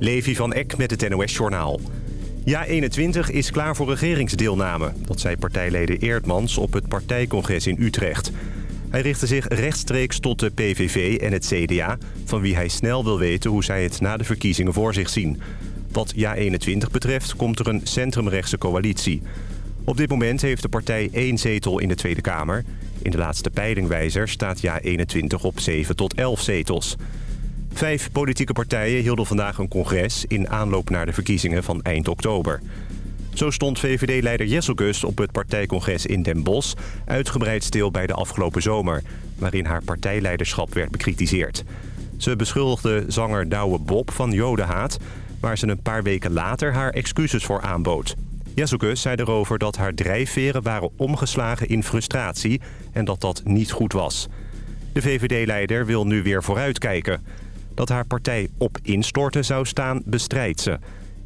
Levi van Eck met het NOS-journaal. Ja21 is klaar voor regeringsdeelname. Dat zei partijleden Eerdmans op het partijcongres in Utrecht. Hij richtte zich rechtstreeks tot de PVV en het CDA... van wie hij snel wil weten hoe zij het na de verkiezingen voor zich zien. Wat Ja21 betreft komt er een centrumrechtse coalitie. Op dit moment heeft de partij één zetel in de Tweede Kamer. In de laatste peilingwijzer staat Ja21 op 7 tot 11 zetels... Vijf politieke partijen hielden vandaag een congres in aanloop naar de verkiezingen van eind oktober. Zo stond VVD-leider Jesselgus op het partijcongres in Den Bosch uitgebreid stil bij de afgelopen zomer, waarin haar partijleiderschap werd bekritiseerd. Ze beschuldigde zanger Douwe Bob van jodenhaat, waar ze een paar weken later haar excuses voor aanbood. Jesselgus zei erover dat haar drijfveren waren omgeslagen in frustratie en dat dat niet goed was. De VVD-leider wil nu weer vooruitkijken. Dat haar partij op instorten zou staan, bestrijdt ze.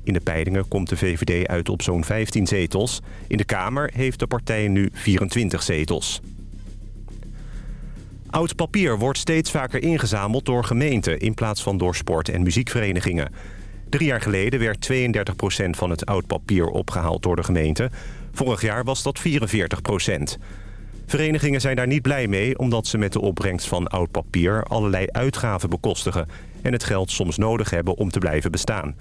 In de peilingen komt de VVD uit op zo'n 15 zetels. In de Kamer heeft de partij nu 24 zetels. Oud papier wordt steeds vaker ingezameld door gemeenten... in plaats van door sport- en muziekverenigingen. Drie jaar geleden werd 32% van het oud papier opgehaald door de gemeente. Vorig jaar was dat 44 Verenigingen zijn daar niet blij mee... omdat ze met de opbrengst van oud papier allerlei uitgaven bekostigen... en het geld soms nodig hebben om te blijven bestaan.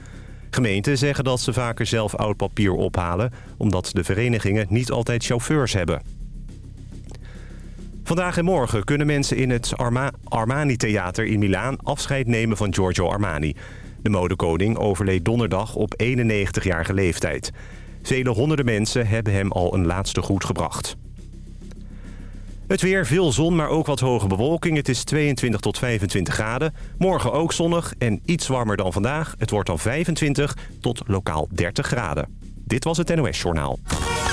Gemeenten zeggen dat ze vaker zelf oud papier ophalen... omdat de verenigingen niet altijd chauffeurs hebben. Vandaag en morgen kunnen mensen in het Armani-theater in Milaan... afscheid nemen van Giorgio Armani. De modekoning overleed donderdag op 91-jarige leeftijd. Vele honderden mensen hebben hem al een laatste groet gebracht. Het weer, veel zon, maar ook wat hoge bewolking. Het is 22 tot 25 graden. Morgen ook zonnig en iets warmer dan vandaag. Het wordt dan 25 tot lokaal 30 graden. Dit was het NOS Journaal.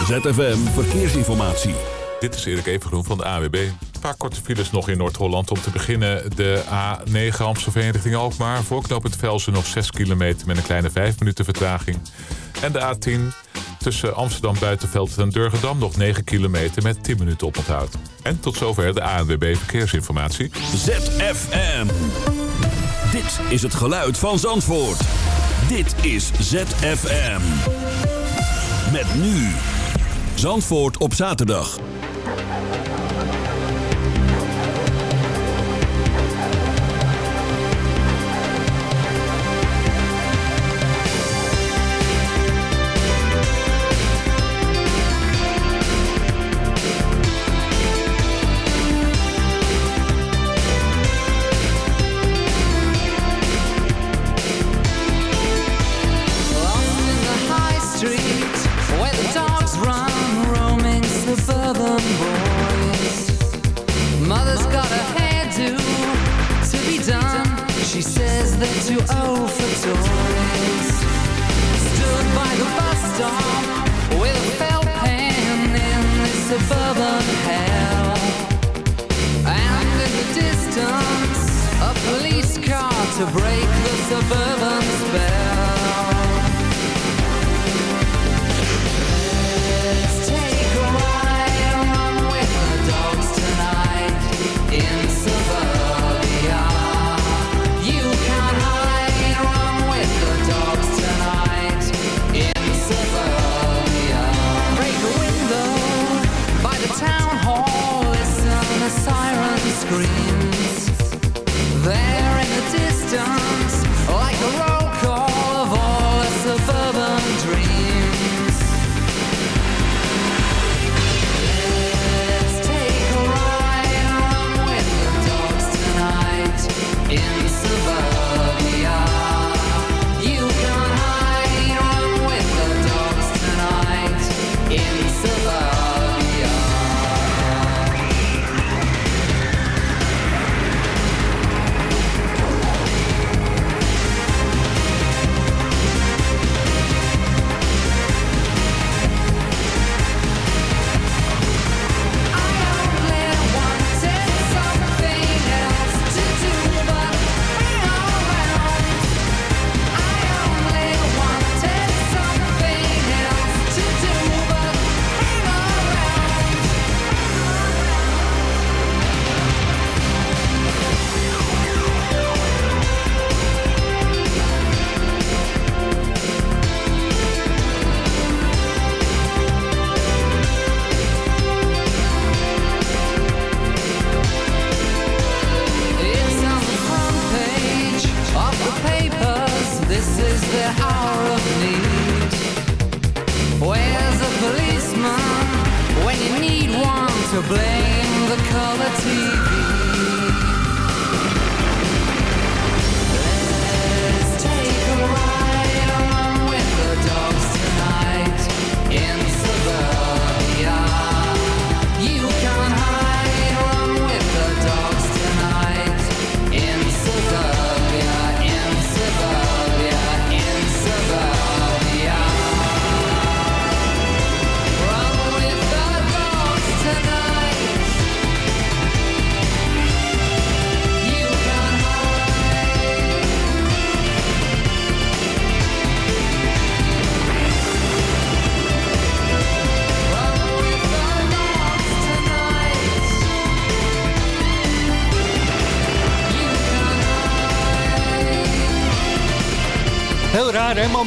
ZFM Verkeersinformatie. Dit is Erik Evengroen van de AWB. Een paar korte files nog in Noord-Holland. Om te beginnen de A9 Amstelveen richting Alkmaar. Voor knooppunt Velsen nog 6 kilometer met een kleine 5 minuten vertraging. En de A10 tussen Amsterdam Buitenveld en Durgedam nog 9 kilometer met 10 minuten oponthoud. En tot zover de ANWB Verkeersinformatie. ZFM. Dit is het geluid van Zandvoort. Dit is ZFM. Met nu. Zandvoort op zaterdag. With felt in suburban hell. And in the distance A police car to break the suburban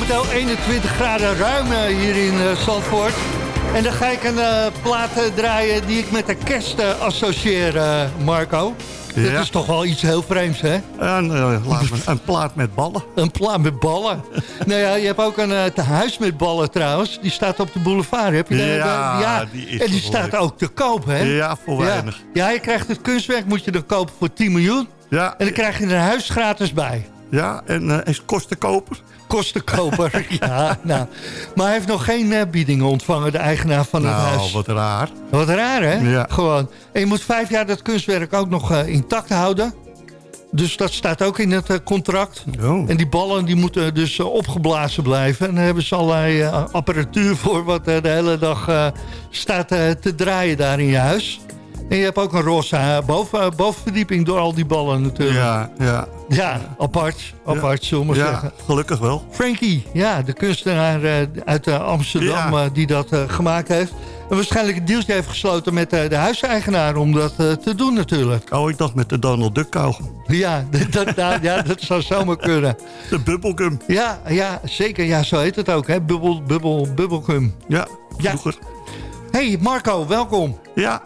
Momenteel 21 graden ruim eh, hier in eh, Zandvoort. En dan ga ik een eh, plaat draaien die ik met de kerst associeer, Marco. Dat Ja. is toch wel iets heel vreemds, hè? En, laat me, een plaat met ballen. Een plaat met ballen. nou ja, je hebt ook een eh tehuis met ballen trouwens. Die staat op de boulevard. Heb je daar- Ja, daar- die is En die staat leuk. ook te koop, hè? Ja, voor weinig. Ja, je krijgt het kunstwerk, moet je dan kopen voor 10 miljoen. Ja, En dan krijg je er een huis gratis bij. Ja en uh, is kostenkoper. Kostenkoper, ja. Nou. Maar hij heeft nog geen eh, biedingen ontvangen, de eigenaar van het Nou, huis. wat raar. Wat raar, hè? Ja. Gewoon. En je moet vijf jaar dat kunstwerk ook nog eh, intact houden. Dus dat staat ook in het contract. Oh. En die ballen die moeten dus opgeblazen blijven. En daar hebben ze allerlei apparatuur voor... wat de hele dag staat te draaien daar in je huis. En je hebt ook een roze eh, boven, eh, bovenverdieping door al die ballen natuurlijk. Ja, Ja, ja, apart. Apart, zullen we ja, zeggen. gelukkig wel. Frankie, ja, de kunstenaar eh, uit Amsterdam Ja. die dat gemaakt heeft. En waarschijnlijk een deeltje heeft gesloten met de huiseigenaar om dat te doen natuurlijk. Oh, ik dacht met de Donald Duck kauwgom. Ja, dat, nou, ja, dat zou zomaar kunnen. De bubblegum. Ja, ja, zeker. Ja, zo heet het ook, hè? Bubbel, bubbel, bubbelgum. Ja, Ja. vroeger. Hey Marco, welkom. Ja,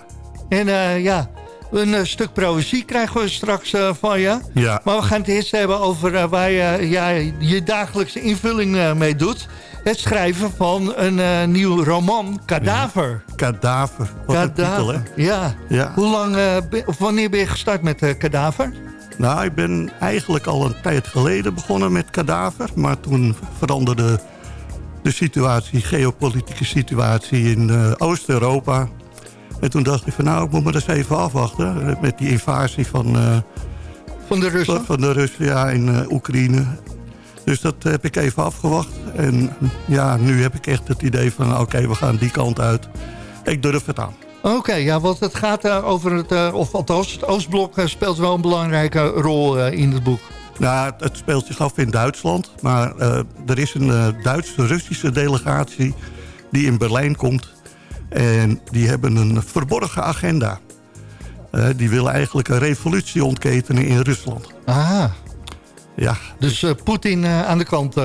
En eh, ja, een eh, stuk poëzie krijgen we straks eh, van je. ja. Maar we gaan het eerst hebben over waar je ja, je dagelijkse invulling mee doet. Het schrijven van een nieuw roman, Kadaver. Kadaver. Wat een titel, hè? Ja. Ja. Hoe lang, ben- of wanneer ben je gestart met Kadaver? Nou, ik ben eigenlijk al een tijd geleden begonnen met kadaver. Maar toen veranderde de situatie, geopolitieke situatie in Oost-Europa. En toen dacht ik van nou, ik moet maar eens even afwachten. Met die invasie van, eh, Van de Russen? van de Russen ja, in eh, Oekraïne. Dus dat heb ik even afgewacht. En ja, nu heb ik echt het idee van oké, we gaan die kant uit. Ik durf het aan. Oké, ja, want het gaat eh, over het, of althans, het Oostblok speelt wel een belangrijke rol in het boek. Nou, het, speelt zich af in Duitsland. Maar er is een Duitse-Russische delegatie die in Berlijn komt. En die hebben een verborgen agenda. Eh, die willen eigenlijk een revolutie ontketenen in Rusland. Ah, Ja, dus eh, Poetin eh, aan de kant.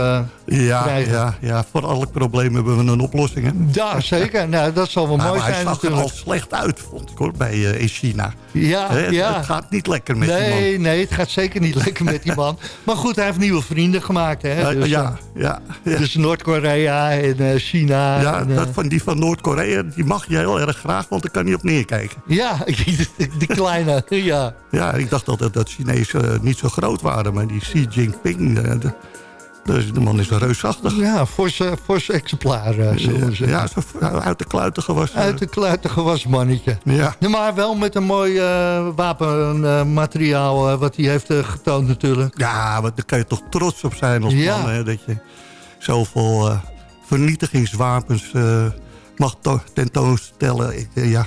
Ja, Krijgen. ja, ja, voor elk probleem hebben we een oplossing. Hè? ja, zeker. Nou, dat zal wel Maar mooi hij zijn zag er al natuurlijk. slecht uit, vond ik hoor, bij, eh, in China. Ja, het, ja. het gaat niet lekker met die nee, man. nee, het gaat zeker niet lekker met die man. Maar goed, hij heeft nieuwe vrienden gemaakt. Hè? Dus, ja, eh, ja, ja. dus Noord-Korea en eh, China. ja en, dat van die van Noord-Korea, die mag je heel erg graag, want daar kan hij op neerkijken. ja, die kleine. Ja. Ja, ik dacht altijd dat Chinezen niet zo groot waren. Maar die Xi Jinping, de, de, de man is reusachtig. Ja, forse, forse exemplaar, eh, zullen zeggen. Ja, zo uit de kluiten gewassen. Uit de kluiten gewassen mannetje. Ja, Ja, maar wel met een mooi eh, wapenmateriaal eh, wat hij heeft eh, getoond natuurlijk. ja maar daar kan je toch trots op zijn als Ja. man. Hè, dat je zoveel eh, vernietigingswapens eh, mag to- tentoonstellen. Ik, eh, ja,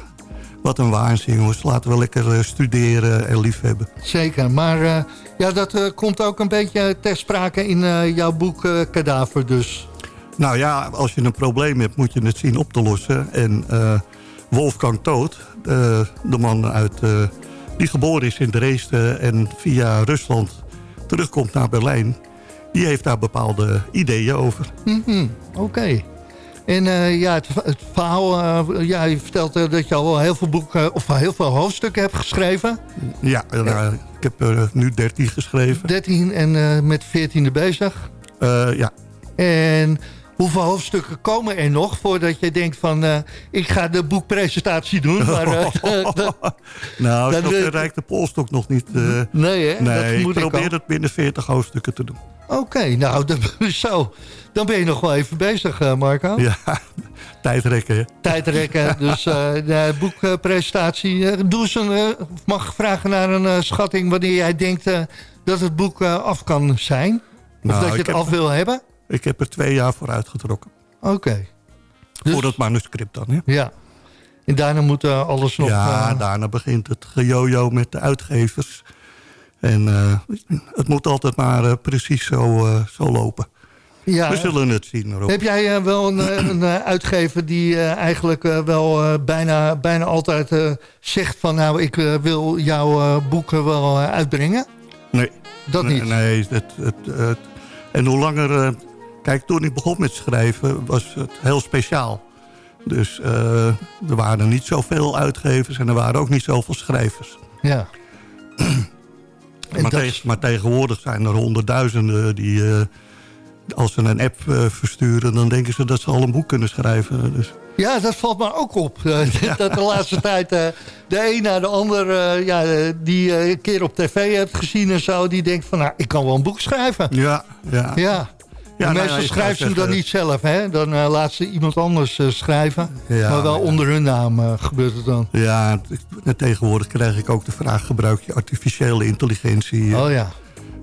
wat een waanzin jongens. Laten we lekker eh, studeren en liefhebben. Zeker, maar eh, ja, dat eh, komt ook een beetje ter sprake in eh, jouw boek eh Kadaver dus. Nou ja, als je een probleem hebt, moet je het zien op te lossen. En Wolfgang Toot, de man uit, die geboren is in Dresden en via Rusland terugkomt naar Berlijn... die heeft daar bepaalde ideeën over. Mhm, Oké. En eh, ja, het, het verhaal, eh, ja, je vertelt eh, dat je al heel veel boeken, of heel veel hoofdstukken hebt geschreven. Ja, ik heb er nu 13 geschreven. 13 en met 14e bezig. Ja, En Hoeveel hoofdstukken komen er nog voordat je denkt van... eh, ik ga de boekpresentatie doen? Maar, eh, Nou, Dan zo reikt de polstok nog niet. eh, nee, hè? nee, dat ik moet ik probeer al. het binnen 40 hoofdstukken te doen. Oké, nou, dan, zo. Dan ben je nog wel even bezig, Marco. Ja, tijdrekken. hè. Tijdrekken, dus de boekpresentatie. doe eens een, mag ik vragen naar een schatting... wanneer jij denkt dat het boek af kan zijn? Of Nou, dat je ik het heb- af wil hebben? Ik heb er twee jaar voor uitgetrokken. Oké. Dus- Voor dat manuscript dan. Hè? Ja. En daarna moet eh, alles nog... ja, eh, daarna begint het gejojo met de uitgevers. En eh, het moet altijd maar precies zo, zo lopen. ja, We zullen het zien, Rob. Heb jij wel een, een uitgever die eigenlijk wel bijna, bijna altijd zegt van... nou, ik wil jouw boeken wel uitbrengen? Nee, Dat niet? Nee, het, het, het- en hoe langer... kijk, toen ik begon met schrijven was het heel speciaal. Dus eh, er waren niet zoveel uitgevers en er waren ook niet zoveel schrijvers. Ja. Maar, dat- tegen- maar tegenwoordig zijn er honderdduizenden die... eh, als ze een app eh, versturen, dan denken ze dat ze al een boek kunnen schrijven. Dus, Ja, dat valt me ook op. Dat de laatste tijd de een na de ander... ja, die een keer op tv hebt gezien en zo... die denkt van, nou, ik kan wel een boek schrijven. ja, ja. Ja. Ja, nou meestal ze dan niet zelf, hè? Dan eh, laat ze iemand anders eh, schrijven. Ja, maar wel ja. onder hun naam eh, gebeurt het dan. Ja, tegenwoordig krijg ik ook de vraag... gebruik je artificiële intelligentie? Oh ja.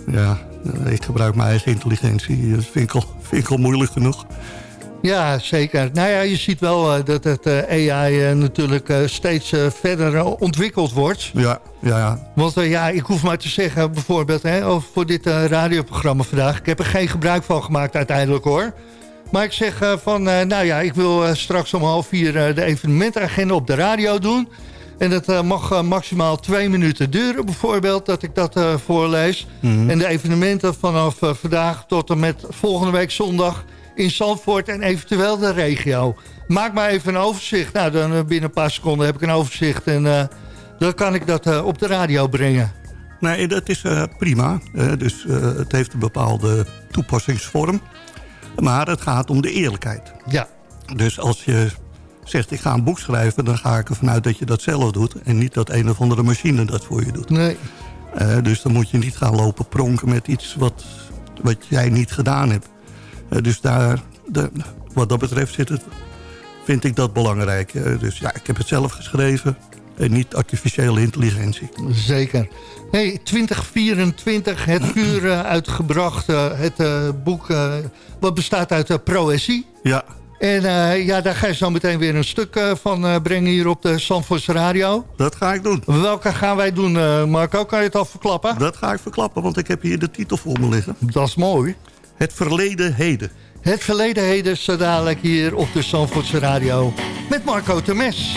Ja, ik gebruik mijn eigen intelligentie. Dat vind ik al, vind ik al moeilijk genoeg. Ja, zeker. Nou ja, je ziet wel eh, dat het eh, AI eh, natuurlijk steeds verder ontwikkeld wordt. Ja, ja, ja. Want ja, ik hoef maar te zeggen, bijvoorbeeld, hè, over voor dit radioprogramma vandaag. Ik heb er geen gebruik van gemaakt uiteindelijk hoor. Maar ik zeg van, nou ja, ik wil straks om half vier de evenementagenda op de radio doen. En dat mag maximaal twee minuten duren bijvoorbeeld, dat ik dat voorlees. En de evenementen vanaf vandaag tot en met volgende week zondag in Zandvoort en eventueel de regio. Maak maar even een overzicht. Nou, dan eh, binnen een paar seconden heb ik een overzicht en eh, dan kan ik dat eh, op de radio brengen. Nee, dat is prima. Dus het heeft een bepaalde toepassingsvorm. Maar het gaat om de eerlijkheid. Ja, Dus als je zegt, ik ga een boek schrijven... dan ga ik ervan uit dat je dat zelf doet... en niet dat een of andere machine dat voor je doet. nee. Dus dan moet je niet gaan lopen pronken met iets wat, wat jij niet gedaan hebt. Eh, dus daar, de, wat dat betreft zit het, vind ik dat belangrijk. Eh, dus ja, ik heb het zelf geschreven en niet artificiële intelligentie. Zeker. Hey, 2024, het vuur eh, uitgebracht, het boek wat bestaat uit proëzie. Ja, En ja, daar ga je zo meteen weer een stuk van brengen hier op de Zandvoorts Radio. dat ga ik doen. Welke gaan wij doen, Marco? Kan je het al verklappen? Dat ga ik verklappen, want ik heb hier de titel voor me liggen. Dat is mooi. Het verleden heden. Het verleden heden zo dadelijk hier op de Zandvoortse Radio met Marco Temes.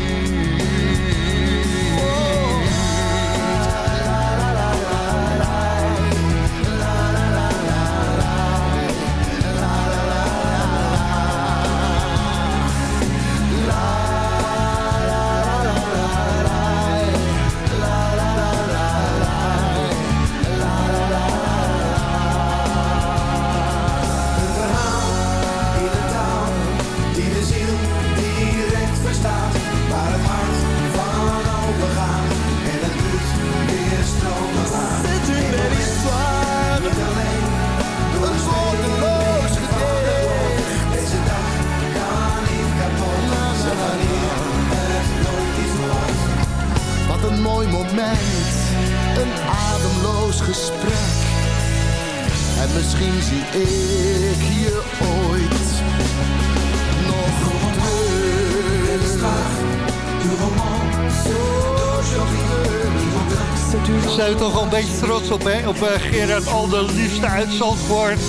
trots op, hè? Op eh, Gerard Alder, liefste uit Zandvoort.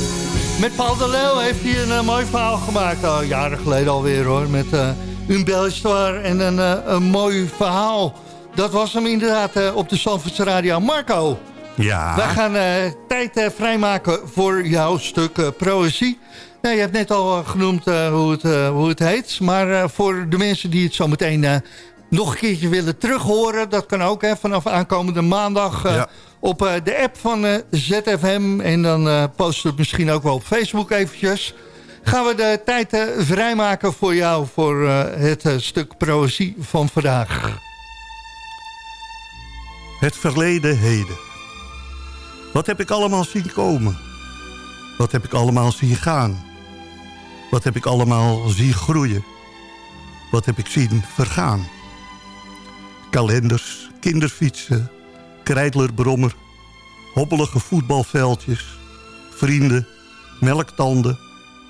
Met Paul de Leeuw heeft hij een eh, mooi verhaal gemaakt. Al jaren geleden alweer, hoor. Met eh een belle histoire en een, eh, een mooi verhaal. Dat was hem inderdaad eh, op de Zandvoortse Radio. Marco, Ja, wij gaan eh, tijd eh, vrijmaken voor jouw stuk eh, proëzie. Nou, je hebt net al eh, genoemd eh, hoe, het, eh, hoe het heet. Maar eh, voor de mensen die het zo meteen eh, nog een keertje willen terughoren... dat kan ook hè, vanaf aankomende maandag eh, Ja. Op eh, de app van eh, ZFM. En dan eh posten we het misschien ook wel op Facebook eventjes. Gaan we de tijd vrijmaken voor jou voor het stuk proëzie van vandaag. het verleden heden. Wat heb ik allemaal zien komen? Wat heb ik allemaal zien gaan? Wat heb ik allemaal zien groeien? Wat heb ik zien vergaan? Kalenders, kinderfietsen, krijtlerbrommer, hobbelige voetbalveldjes, vrienden, melktanden,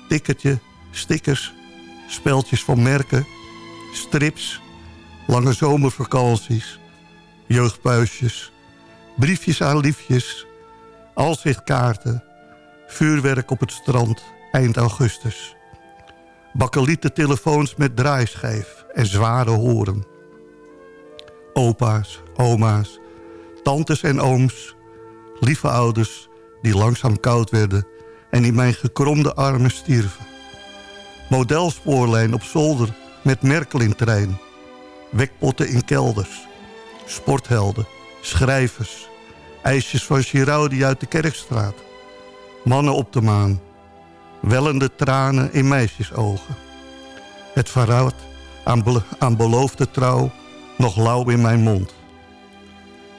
tikketje, stickers, speltjes van merken, strips, lange zomervakanties, jeugdpuisjes, briefjes aan liefjes, alzichtkaarten, vuurwerk op het strand eind augustus. Bakkelieten telefoons met draaischijf en zware horen. Opa's, oma's, tantes en ooms, lieve ouders die langzaam koud werden en in mijn gekromde armen stierven. Modelspoorlijn op zolder met Merkel in trein. Wekpotten in kelders. Sporthelden, schrijvers, ijsjes van Giraudi uit de Kerkstraat. Mannen op de maan, wellende tranen in meisjesogen. Het verraad aan, aan beloofde trouw nog lauw in mijn mond.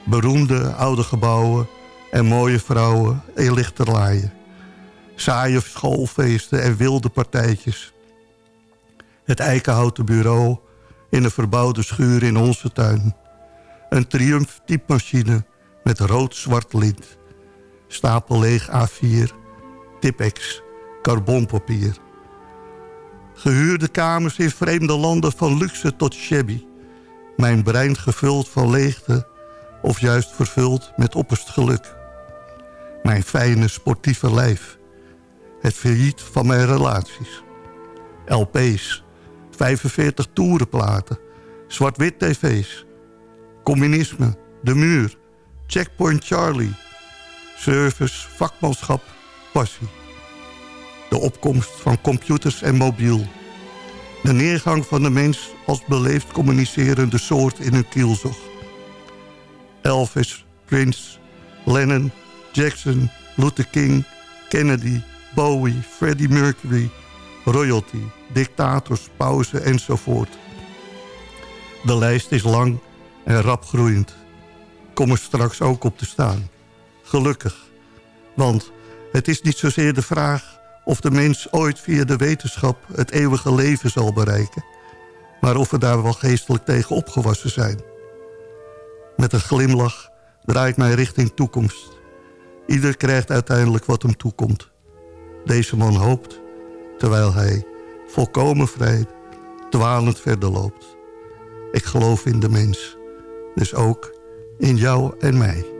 Beroemde oude gebouwen en mooie vrouwen in lichterlaaien. Saaie schoolfeesten en wilde partijtjes. Het eikenhouten bureau in een verbouwde schuur in onze tuin. Een triumf typmachine met rood-zwart lint. Stapel leeg A4, Tipex, carbonpapier. Gehuurde kamers in vreemde landen van luxe tot shabby. Mijn brein gevuld van leegte of juist vervuld met opperst geluk. Mijn fijne sportieve lijf. Het failliet van mijn relaties. LP's. 45 toerenplaten. Zwart-wit tv's. Communisme. De muur. Checkpoint Charlie. Service, vakmanschap, passie. De opkomst van computers en mobiel. De neergang van de mens als beleefd communicerende soort in een kielzog. Elvis, Prince, Lennon, Jackson, Luther King, Kennedy, Bowie, Freddie Mercury, royalty, dictators, pauzen enzovoort. De lijst is lang en rap groeiend. Kom er straks ook op te staan. Gelukkig. Want het is niet zozeer de vraag of de mens ooit via de wetenschap het eeuwige leven zal bereiken. Maar of we daar wel geestelijk tegen opgewassen zijn. Met een glimlach draai ik mij richting toekomst. Ieder krijgt uiteindelijk wat hem toekomt. Deze man hoopt, terwijl hij volkomen vrij dwalend verder loopt. Ik geloof in de mens, dus ook in jou en mij.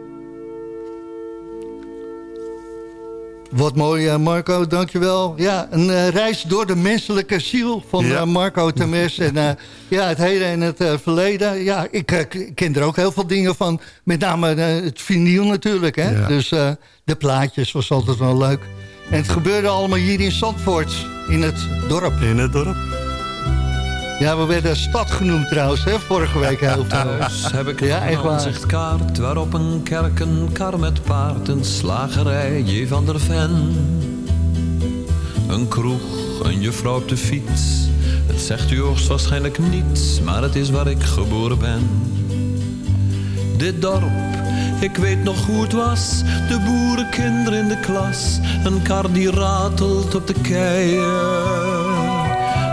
Wat mooi, eh, Marco, dankjewel. Ja, een eh, reis door de menselijke ziel van Ja. eh, Marco Temes. En ja, het heden en het verleden. Ja, ik ken er ook heel veel dingen van. Met name het vinyl natuurlijk. Hè? Ja. Dus de plaatjes was altijd wel leuk. En het gebeurde allemaal hier in Zandvoort, in het dorp. In het dorp. Ja, we werden stad genoemd trouwens, hè, vorige week heel. Thuis heb ik Ja, een aanzichtkaart waarop een kerk, een kar met paard, een slagerij, J. van der Ven. Een kroeg, een juffrouw op de fiets. Het zegt u hoogstwaarschijnlijk niets, maar het is waar ik geboren ben. Dit dorp, ik weet nog hoe het was. De boerenkinderen in de klas. Een kar die ratelt op de keien.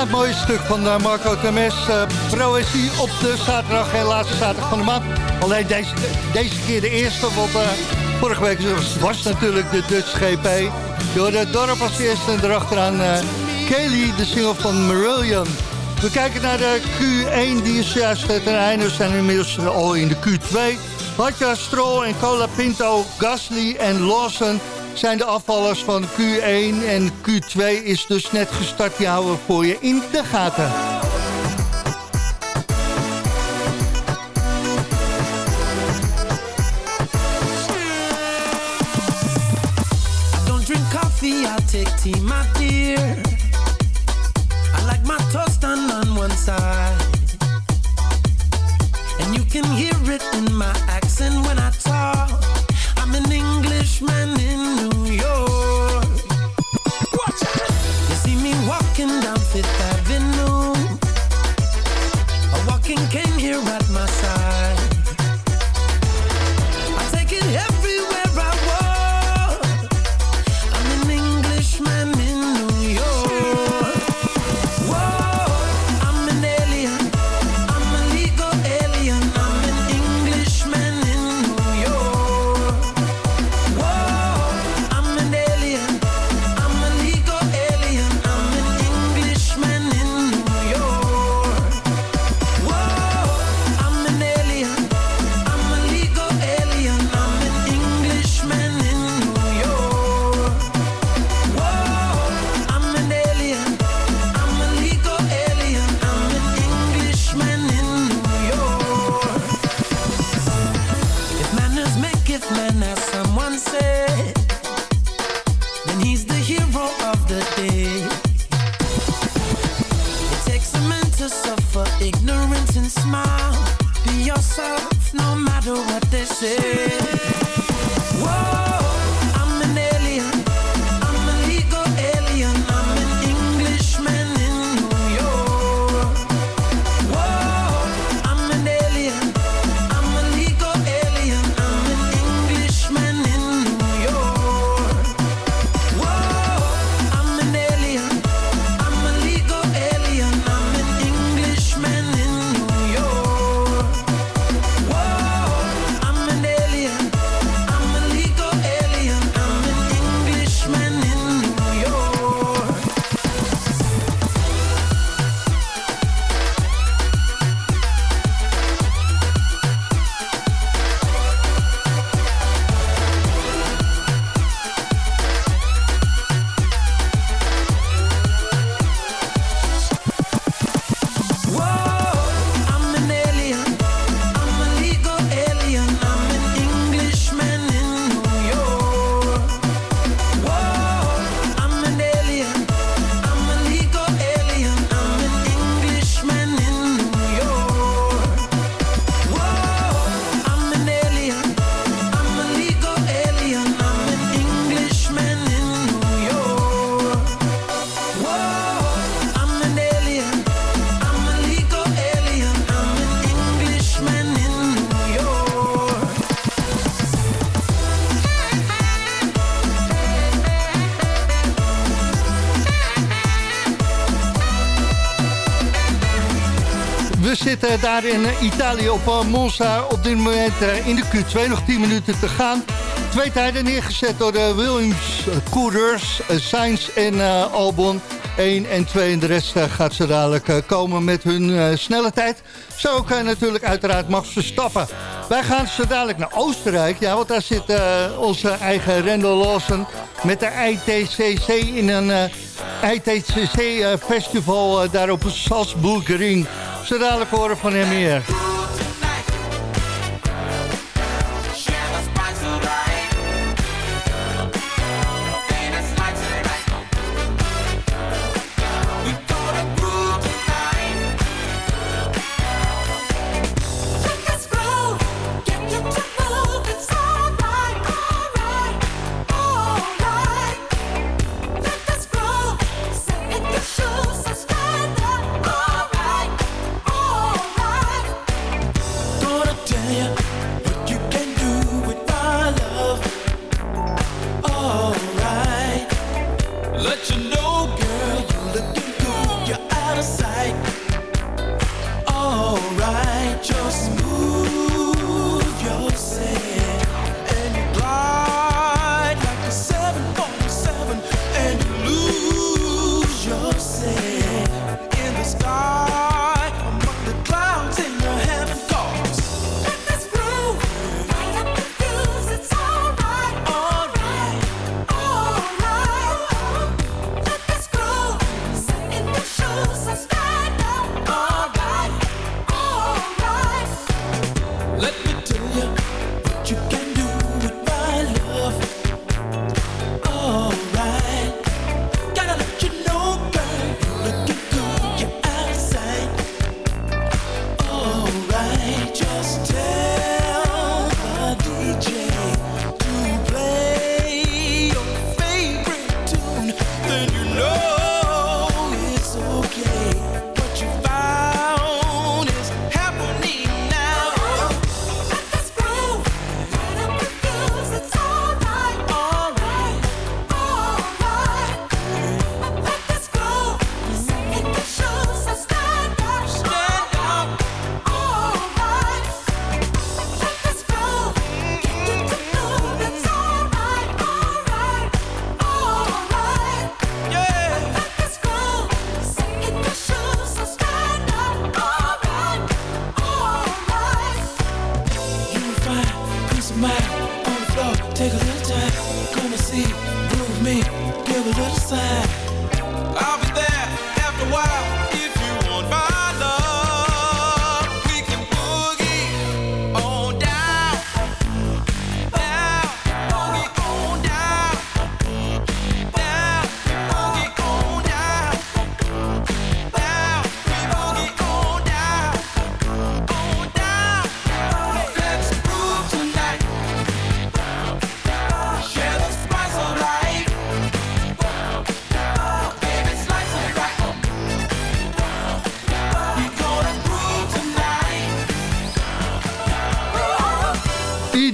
Het mooie stuk van eh, Marco Temes, eh proëzie op de zaterdag en laatste zaterdag van de maand. Alleen deze, deze keer de eerste, want eh, vorige week was, natuurlijk de Dutch GP. Door het dorp als eerste en erachteraan Kelly, de single van Marillion. We kijken naar de Q1, die is juist ten einde. We zijn inmiddels al in de Q2. Hatja, Stroll en Cola Pinto, Gasly en Lawson zijn de afvallers van Q1. En Q2 is dus net gestart. Die houden voor je in de gaten. I drink coffee, I'll take tea, my dear. I like my toast on one side. And you can hear it in my accent when I Zitten daar in eh, Italië op eh, Monza. Op dit moment eh, in de Q2 nog 10 minuten te gaan. Twee tijden neergezet door de Williams eh, coureurs. eh, Sainz en eh, Albon. 1 en 2 en de rest eh, gaat ze dadelijk eh, komen met hun eh, snelle tijd. Zo eh, natuurlijk uiteraard Max Verstappen. Wij gaan zo dadelijk naar Oostenrijk. Ja, want daar zit eh, onze eigen Randall Lawson met de ITCC in een eh, ITCC-festival eh, daar op Salzburgring. Zo dadelijk horen van hem meer.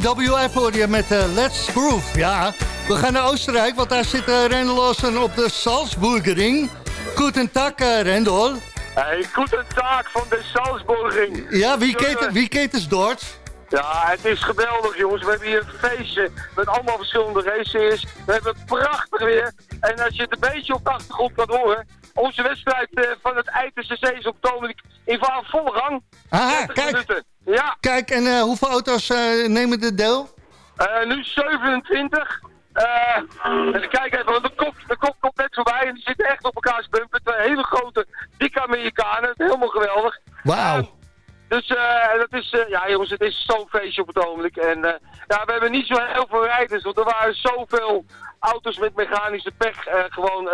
IWF hoor je met eh, Let's Groove. Ja, we gaan naar Oostenrijk, want daar zit uh, Rendel op de Salzburgering. Guten Tag, eh, Rendel. Hey, guten Tag van de Salzburging. Ja, wie keet, wie keet is Dort? Ja, het is geweldig jongens. We hebben hier een feestje met allemaal verschillende races. We hebben prachtig weer. En als je het een beetje op de achtergrond kan horen... Onze wedstrijd eh, van het ITCC is op het in vo- volle gang. 30 kijk. minuten. Ja, Kijk, en eh, hoeveel auto's eh, nemen er deel? nu 27. Eh, en kijk even, want de kop, de kop komt net voorbij en die zitten echt op elkaars bumper. Twee hele grote, dikke Amerikanen. Helemaal geweldig. Wauw. Dus dat is, ja jongens, het is zo'n feestje op het ogenblik. En ja, we hebben niet zo heel veel rijders, want er waren zoveel auto's met mechanische pech gewoon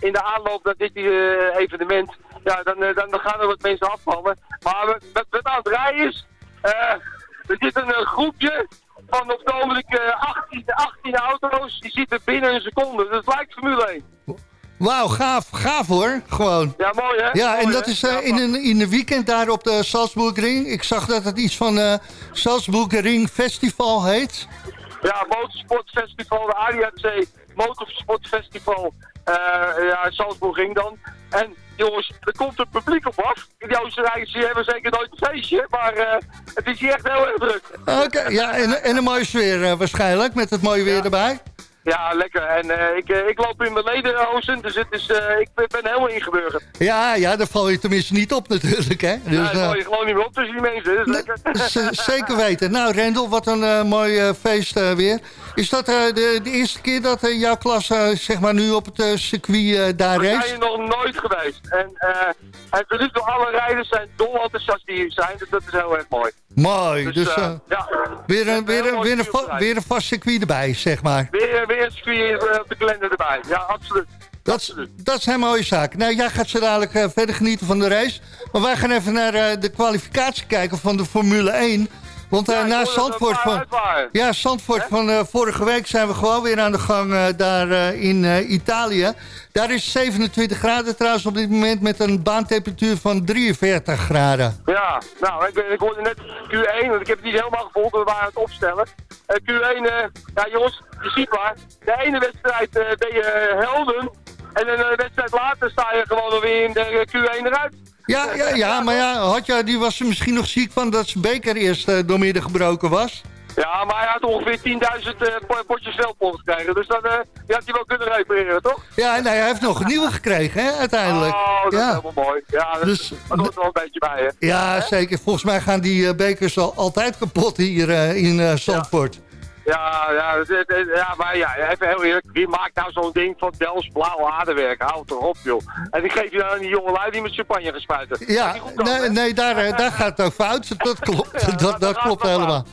in de aanloop naar dit eh, evenement. Ja, dan, eh, dan, dan gaan er wat mensen afvallen. Maar we- wat, wat aan het rijden is, eh, er zit een groepje van op het ogenblik eh, 18, 18 auto's, die zitten binnen een seconde. Dat lijkt Formule 1. Wauw, gaaf, gaaf hoor, gewoon. Ja, mooi hè? Ja, en dat hè? is in, een, in een weekend daar op de Salzburgring. Ik zag dat het iets van eh Salzburgring Festival heet. Ja, Motorsportfestival, de ADAC Motorsportfestival. Eh ja, Salzburg ging dan. En jongens, er komt het publiek op af. Die Oostenrijkers hebben zeker nooit een feestje, maar eh, het is hier echt heel erg druk. Oké, ja, en, en een mooie sfeer eh, waarschijnlijk, met het mooie weer erbij. Ja, lekker. En eh, ik, eh, ik loop in mijn lederhozen, dus het is, eh, ik ben helemaal ingeburgerd. Ja, ja, daar val je tenminste niet op natuurlijk, hè. Dus, ja, eh, ik val je gewoon niet meer op tussen die mensen, is lekker. zeker weten. Nou, Rendel, wat een eh, mooi eh, feest eh, weer. Is dat eh, de, de eerste keer dat eh, jouw klas eh, zeg maar nu op het eh, circuit eh, daar We zijn nog nooit geweest. En, eh tot nu toe alle rijders zijn dol enthousiast die hier zijn, dus dat is heel erg mooi. Mooi, dus, eh, eh, ja. weer, een, weer, een, weer, een, va- weer een vast circuit erbij, zeg maar. Weer, weer een circuit eh, de kalender erbij. Ja, absoluut. Dat, is- dat is een mooie zaak. Nou, jij gaat zo dadelijk eh, verder genieten van de race. Maar wij gaan even naar eh, de kwalificatie kijken van de Formule 1. Want eh, Ja, na Zandvoort van... Ja, Zandvoort van eh, vorige week zijn we gewoon weer aan de gang eh, daar in Italië. Daar is 27 graden trouwens op dit moment met een baantemperatuur van 43 graden. Ja, nou, ik, ik hoorde net Q1, want ik heb het niet helemaal gevolgd, we waren aan het opstellen. Eh, Q1, eh, ja jongens, je ziet maar, de ene wedstrijd ben je helden, en een wedstrijd later sta je gewoon alweer in de eh, Q1 eruit. Ja, ja, ja maar ja, Hadja die was er misschien nog ziek van dat zijn beker eerst eh, doormidden gebroken was. Ja, maar hij had ongeveer 10.000 eh, po- potjes veldpot gekregen, dus dat, eh, die had hij wel kunnen repareren, toch? Ja, nou, hij heeft nog een nieuwe gekregen, hè, uiteindelijk. Oh, dat is helemaal mooi. Ja, dat, Dus- dat hoort er wel een beetje bij, hè? ja, zeker. Volgens mij gaan die bekers al altijd kapot hier in Zandvoort. Ja, ja, het- ja, maar ja, even heel eerlijk. Wie maakt nou zo'n ding van Dels blauw aardewerk? Houd toch op, joh. En die geef je dan aan die jonge lui die met champagne gaan spuiten. Dat is Ja, nee, hè? nee daar, eh, daar gaat het fout. Dat klopt, Ja, dat, dat klopt helemaal.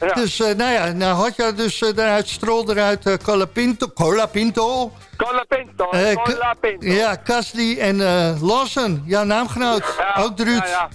Ja. Dus, eh, nou ja, nou had je dus eh, daaruit strol eruit eh Colapinto, Colapinto. Cola Pinto, eh, Cola K- Pinto. ja, Casly en Lawson, jouw naamgenoot. Ja, ook Druut. Ja,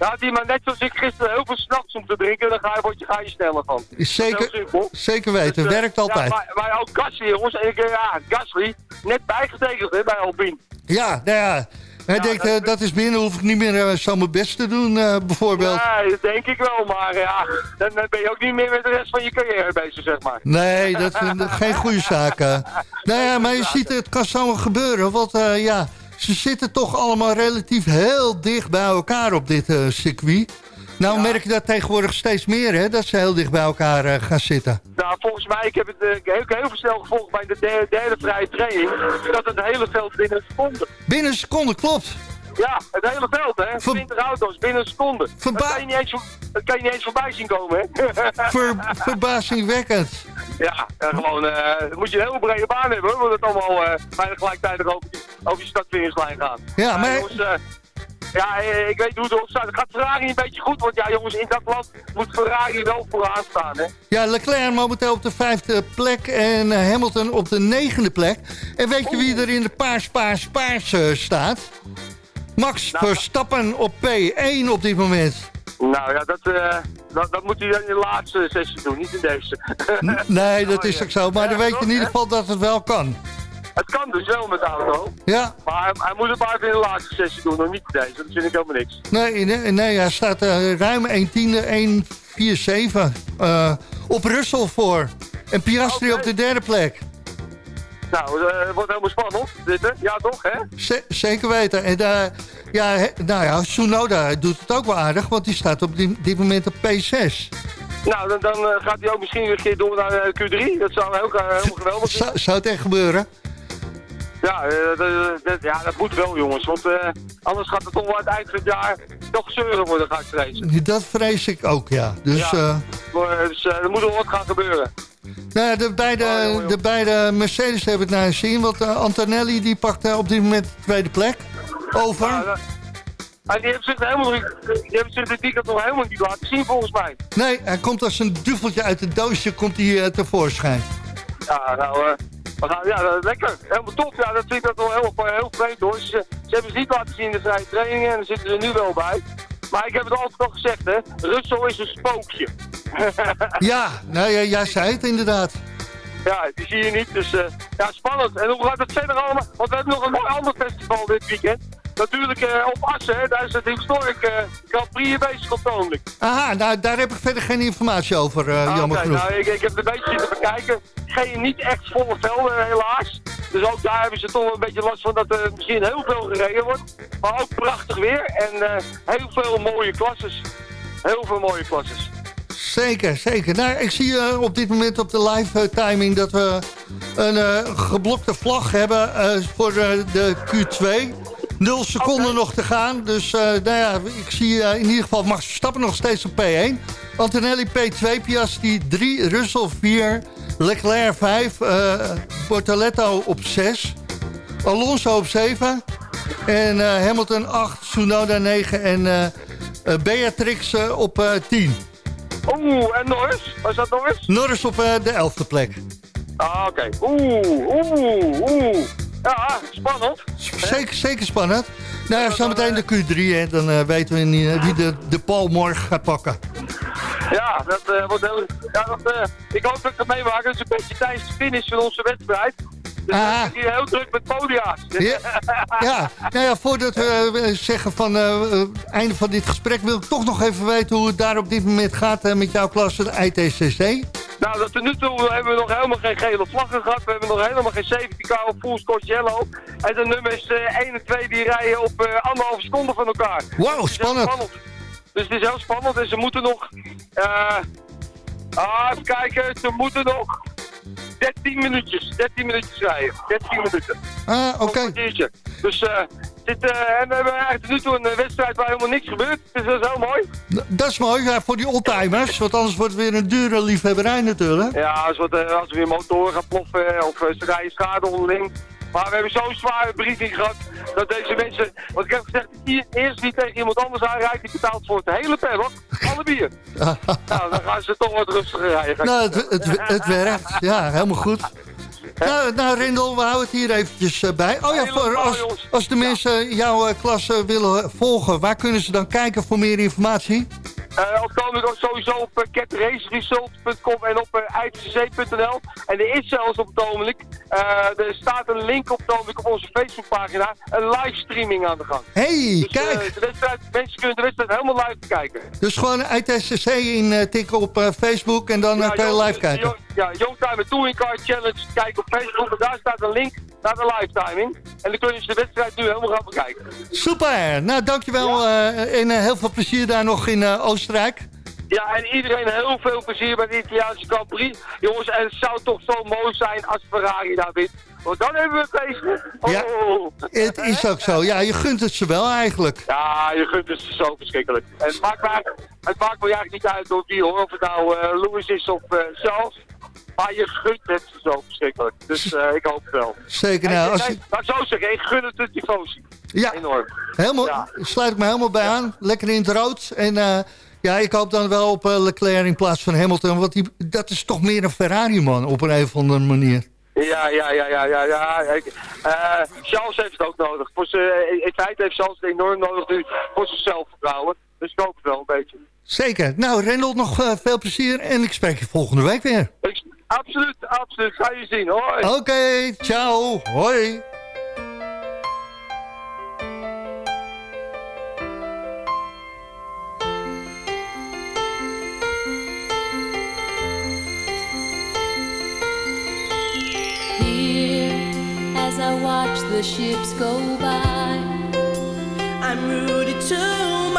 ja. Ja, die maar net zoals ik gisteren heel veel s'nachts om te drinken, dan ga je, word je, ga je sneller van. Is Zeker, zeker weten, Dus, eh, werkt altijd. Ja, maar, maar ook Gasly, jongens. En ik, eh, ja, Gasly, net bijgetekend hè, bij Alpine. Ja, nou ja. Hij Ja, denkt, dat- eh, dat is binnen, hoef ik niet meer eh, zo mijn best te doen, bijvoorbeeld. Nee, dat denk ik wel, maar ja, dan, dan ben je ook niet meer met de rest van je carrière bezig, zeg maar. Nee, dat is een- geen goede zaak. eh. nou ja, maar je ziet, het kan zomaar gebeuren. Want ja, ze zitten toch allemaal relatief heel dicht bij elkaar op dit eh, circuit. Nou merk je dat tegenwoordig steeds meer, hè? Dat ze heel dicht bij elkaar eh, gaan zitten. Nou, volgens mij, ik heb het eh, heel, heel veel snel gevolgd bij de derde, derde vrije training, dat het hele veld binnen een seconde. Binnen een seconde, klopt. Ja, het hele veld, hè. Ver- 20 auto's binnen een seconde. Verba- je niet eens, dat kan je niet eens voorbij zien komen, hè? Ver, verbazingwekkend. Ja, gewoon, eh, moet je een hele brede baan hebben, hoor, want het allemaal eh bijna gelijktijdig over, over die startfinishlijn gaat. Ja, maar- jongens, eh, ja, ik weet hoe het erop staat. Het gaat Ferrari een beetje goed, want ja, jongens, in dat land moet Ferrari wel vooraan staan, hè? Ja, Leclerc momenteel op de vijfde plek en Hamilton op de negende plek. En weet je wie er in de paars, paars, paars staat? Max Nou, Verstappen op P1 op dit moment. Nou ja, dat, eh, dat, dat moet hij dan in de laatste sessie doen, niet in deze. Nee, dat is ook zo. Maar dan weet je in ieder geval dat het wel kan. Het kan dus wel met de auto, Ja, maar hij, hij moet het maar in de laatste sessie doen, nog niet in deze. Dat vind ik helemaal niks. nee, nee, nee hij staat eh, ruim 1 tiende, 147 eh op Russell voor. En Piastri op de derde plek. Nou, eh, het wordt helemaal spannend, dit hè? Ja toch, hè? Z- zeker weten. En eh, ja, he- nou ja, Tsunoda doet het ook wel aardig, want die staat op die- dit moment op P6. Nou, dan, dan eh, gaat hij ook misschien weer een keer door naar eh, Q3. Dat zou heel, helemaal geweldig zijn. Zou, zou het echt gebeuren? Ja, dat- dat- ja, dat moet wel, jongens. Want anders gaat het toch wel het eind van het jaar toch zeuren worden, ga ik vrezen. Dat vrees ik ook, ja. Dus Ja. dus eh, er moet wel wat gaan gebeuren. Nou, ja, de, beide, Oh, joh, joh. de beide Mercedes hebben het naar zin. Want eh, Antonelli die pakt eh, op dit moment de tweede plek. Over. Ja, dat- Ah, die hebben zich helemaal die hebben zich dit weekend nog helemaal niet laten zien, volgens mij. Nee, hij komt als een duveltje uit het doosje komt hij, eh, tevoorschijn. Ja, nou, we gaan- ja, lekker. Helemaal top. Ja, dat vind ik dat wel heel, heel vreemd hoor. Ze, ze hebben ze niet laten zien in de vrije trainingen en daar zitten ze nu wel bij. Maar ik heb het altijd al gezegd, hè. Russell is een spookje. Ja, nou ja, jij zei het inderdaad. Ja, die zie je niet. Dus eh, ja, spannend. En hoe gaat het verder allemaal? Want we hebben nog een ander festival dit weekend. Natuurlijk eh, op Assen, hè. daar is het Historic eh Grand Prix bezig op het ogenblik. Aha, nou, daar heb ik verder geen informatie over, Ah, jammer genoeg. nou, ik, ik heb het een beetje zitten bekijken. Geen, niet echt volle velden, helaas. Dus ook daar hebben ze toch wel een beetje last van dat er misschien heel veel gereden wordt. Maar ook prachtig weer en heel veel mooie klasses. Heel veel mooie klasses. Zeker, zeker. Nou, ik zie eh, op dit moment op de live timing dat we een geblokte vlag hebben voor de Q2. Nul seconden nog te gaan. Dus eh, nou ja, ik zie eh, in ieder geval Max Verstappen nog steeds op P1. Antonelli P2, Piastri 3, Russell 4, Leclerc 5, eh Bortoletto op 6, Alonso op 7 en Hamilton 8, Tsunoda 9 en Beatrix op eh, 10. Oeh, en Norris? Was dat Norris? Norris op de 11e plek. Ah, oké. Oeh, oeh, oeh. Ja, spannend. Zeker, zeker spannend. Nou ja, zometeen de Q3 en dan eh, weten we niet, wie de, de Paul morgen gaat pakken. Ja, dat eh, wordt heel... Ja, dat, eh, ik hoop dat ik het meemaak. Dat is een beetje tijdens de finish van onze wedstrijd. Dus Ah. hier heel druk met podia's. Ja, ja, nou ja, voordat we eh, zeggen van eh, eh, einde van dit gesprek... wil ik toch nog even weten hoe het daar op dit moment gaat eh, met jouw klasse, de ITCC. Nou, tot nu toe hebben we nog helemaal geen gele vlaggen gehad. We hebben nog helemaal geen safety car op full score yellow. En de nummers eh 1 en 2 die rijden op eh, anderhalve seconde van elkaar. Is heel spannend. Dus het is heel spannend en ze moeten nog... eh ah, even kijken, ze moeten nog 13 minuutjes, 13 minuutjes rijden. 13 minuten. Ah, oké. Dus eh, dit, eh, en we hebben eigenlijk nu toe een eh, wedstrijd waar helemaal niks gebeurt. Dus dat is heel mooi. Dat is mooi ja, voor die oldtimers, want anders wordt het weer een dure liefhebberij natuurlijk. Ja, als, wat, eh, als er weer motoren gaan ploffen of eh, ze rijden schade onderling. Maar we hebben zo'n zware briefing gehad dat deze mensen... Want ik heb gezegd, die eerst die tegen iemand anders aanrijdt, die betaalt voor het hele paddock, alle bier. nou, dan gaan ze toch wat rustiger rijden. Nou, het, het, het werkt. Ja, helemaal goed. Nou, nou Rindel, we houden het hier eventjes eh, bij. Oh ja, voor, als, als de mensen jouw eh, klas eh, willen volgen, waar kunnen ze dan kijken voor meer informatie? Op het ogenblik ook sowieso op uh, catraceresult.com en op uh. En er is zelfs op het ogenblik, er staat een link op het op onze Facebookpagina, een livestreaming aan de gang. hey, Dus, kijk! de wedstrijd, mensen kunnen de wedstrijd helemaal live bekijken. Dus gewoon ITCC in tikken op Facebook en dan kan je Young- live kijken. Ja, Youngtimer Touring Car Challenge. Kijk op Facebook en daar staat een link naar de live timing. En dan kun je de wedstrijd nu helemaal gaan bekijken. Super! Nou, dankjewel eh, en eh, heel veel plezier daar nog in eh, Oostenrijk. Ja, en iedereen heel veel plezier bij de Italiaanse Grand Prix. Jongens, en het zou toch zo mooi zijn als Ferrari daar wint. Want dan hebben we een feestje. Oh. Ja. Het is ook zo. Ja, je gunt het ze wel eigenlijk. Ja, je gunt het zo verschrikkelijk. En het maakt me, het maakt me eigenlijk niet uit door wie hoor, of het nou Lewis is of Charles. Maar je gunt het zo verschrikkelijk. Dus eh, ik hoop het wel. Zeker. Nou, als je, Nee, laat ik zo zeggen, ik gun het de tifosi. Ja. Enorm. helemaal, Ja. sluit ik me helemaal bij aan. Lekker in het rood. En eh, ja, ik hoop dan wel op eh, Leclerc in plaats van Hamilton. Want die, dat is toch meer een Ferrari-man op een, of andere manier. Ja, ja, ja, ja, ja. ja. Eh, Charles heeft het ook nodig. Voor in feite heeft Charles het enorm nodig nu voor zijn zelfvertrouwen. Dus ik hoop het wel een beetje. Zeker. Nou, Rendel, nog eh, veel plezier. En ik spreek je volgende week weer. Ik, absoluut, absoluut. Ga je zien. Hoi. Oké, ciao. Hoi. Here, as I watch the ships go by, I'm rooted to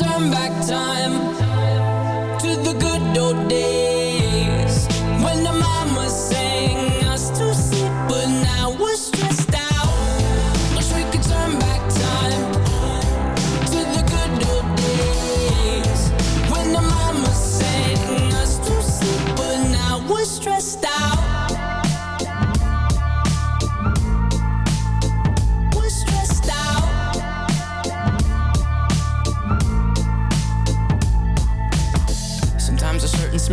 turn back time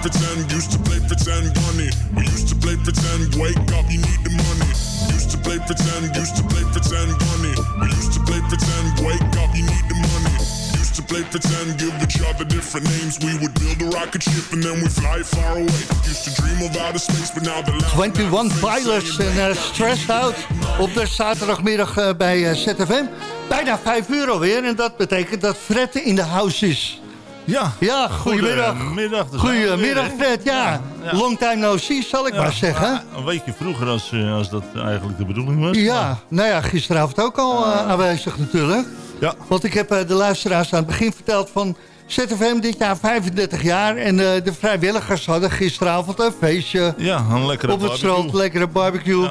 pretend, used to play pretend, bunny. We used to play pretend, wake up, you need the money. Used to play pretend, used to play pretend, bunny. We used to play pretend, wake up, you need the money. Used to play pretend, give each other different names. We would build a rocket ship and then we fly far away. Used to dream of outer space, but now the 21 Pilots en uh, Stressed Out op de zaterdagmiddag uh, bij uh, ZFM. Bijna 5 uur alweer en dat betekent dat Fred in de house is. Ja, ja goedemiddag. Goedemiddag, goedemiddag Fred, ja. Long time no see, zal ik ja, maar zeggen. Een weekje vroeger als, als dat eigenlijk de bedoeling was. Ja, maar... nou ja, gisteravond ook al aanwezig natuurlijk. Ja. Want ik heb de luisteraars aan het begin verteld van... ZFM dit jaar 35 jaar en uh, de vrijwilligers hadden gisteravond een feestje. Ja, een lekkere Op het barbecue. strand, lekkere barbecue.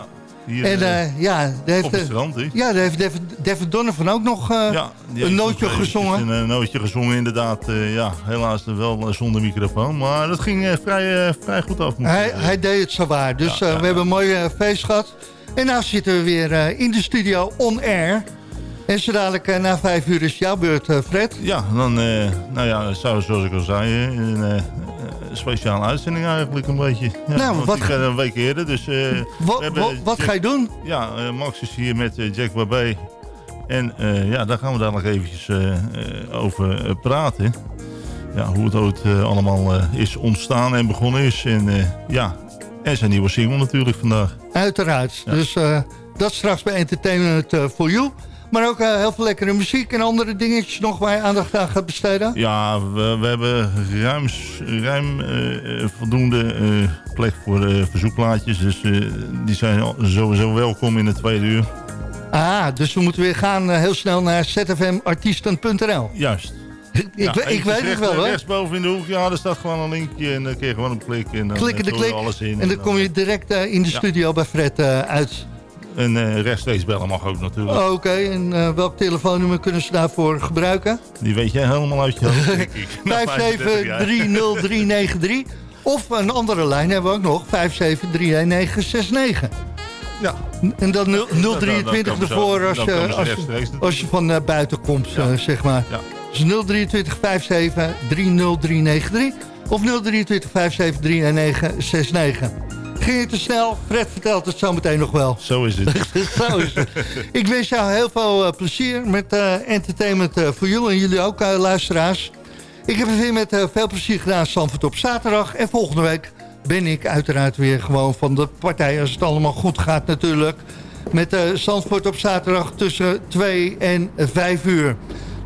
Hier, en uh, ja, daar heeft, op het strand, he? ja, daar heeft Devin, Devin Donovan ook nog ja, een nootje nog gezongen. Een nootje gezongen, inderdaad. ja, helaas wel zonder microfoon. Maar dat ging vrij, vrij goed af. Hij, hij deed het zo waar. Dus ja, we hebben een mooi feest gehad. En nu zitten we weer in de studio on air. En zo dadelijk na vijf uur is jouw beurt, Fred. Ja, dan, nou ja, zoals ik al zei, speciale uitzending eigenlijk een beetje. Ja, nou, wat ga... een week eerder, dus... wat, wat, wat Jack, ga je doen? Ja, Max is hier met Jack Babé. En ja, daar gaan we dadelijk eventjes over praten. Ja, hoe het ooit allemaal is ontstaan en begonnen is. En ja, en zijn nieuwe single natuurlijk vandaag. Uiteraard, ja. dus dat straks bij Entertainment for You... Maar ook uh, heel veel lekkere muziek en andere dingetjes nog waar je aandacht aan gaat besteden? Ja, we, we hebben ruim, ruim uh, voldoende uh, plek voor verzoekplaatjes. Dus die zijn sowieso welkom in het tweede uur. Ah, dus we moeten weer gaan heel snel naar zfmartiesten.nl. Juist. ik, ja, ik weet het wel, hoor. Rechtsboven in de hoek, ja, daar staat gewoon een linkje en dan kun je gewoon op klikken. En dan Klikken de klik alles in. En dan kom je direct in de studio bij Fred uit. En eh, rechtstreeks bellen mag ook natuurlijk. Oké, en eh, welk telefoonnummer kunnen ze daarvoor gebruiken? Die weet jij helemaal uit je hoofd, denk ik. Na 35 jaar. 5730393. Of een andere lijn hebben we ook nog, 5731969. Ja. En dan nul- Dan- dan 023 komen ze- ervoor als dan je, als je, rechtstreeks als je van eh, buiten komt, eh, zeg maar. Ja. Dus 023 57 30393 of 023 57 31969. Ging het te snel? Fred vertelt het zo meteen nog wel. Zo is het. Zo is het. Ik wens jou heel veel eh, plezier met eh, Entertainment eh, voor jullie en jullie ook, luisteraars. Ik heb het weer met veel plezier gedaan, Sanford op zaterdag. En volgende week ben ik uiteraard weer gewoon van de partij... als het allemaal goed gaat natuurlijk. Met Zandvoort op zaterdag tussen 2 en 5 uur.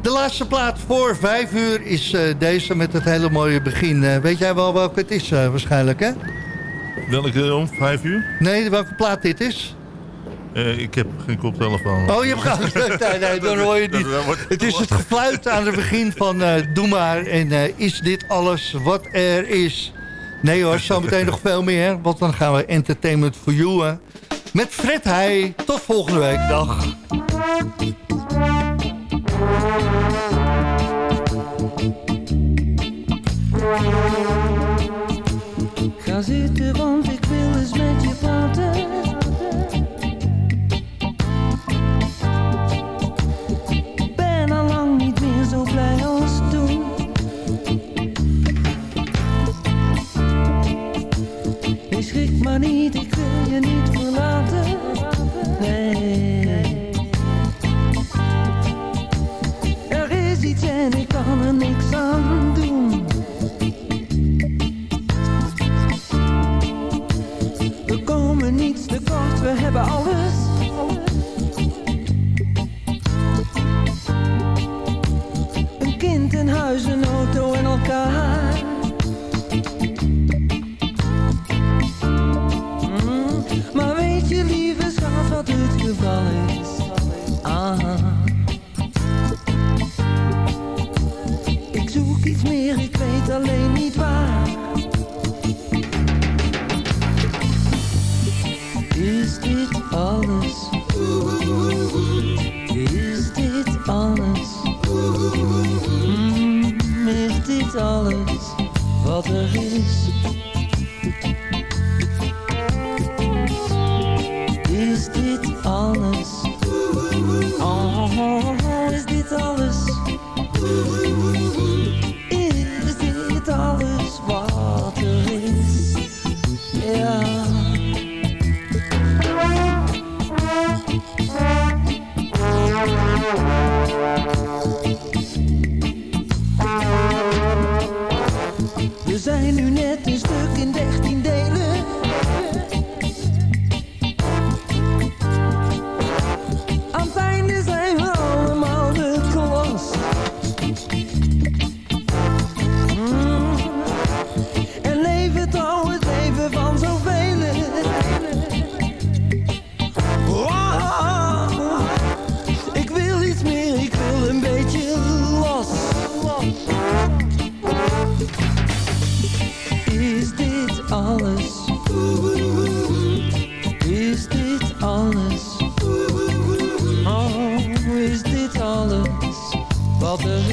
De laatste plaat voor 5 uur is deze met het hele mooie begin. Weet jij wel welke het is waarschijnlijk, hè? Welke om? Vijf uur? Nee, welke plaat dit is? Eh, ik heb geen koptelefoon. Oh, je hebt gewoon... Nee, nee, dan hoor je het niet. Het is het gefluit aan het begin van eh, Doe maar. En eh, is dit alles wat er is? Nee hoor, zometeen nog veel meer. Want dan gaan we Entertainment for You eh, met Fred Heij. Tot volgende week. Dag. Ga zitten, Is dit alles? Is dit alles? Oh, is dit alles? Wat er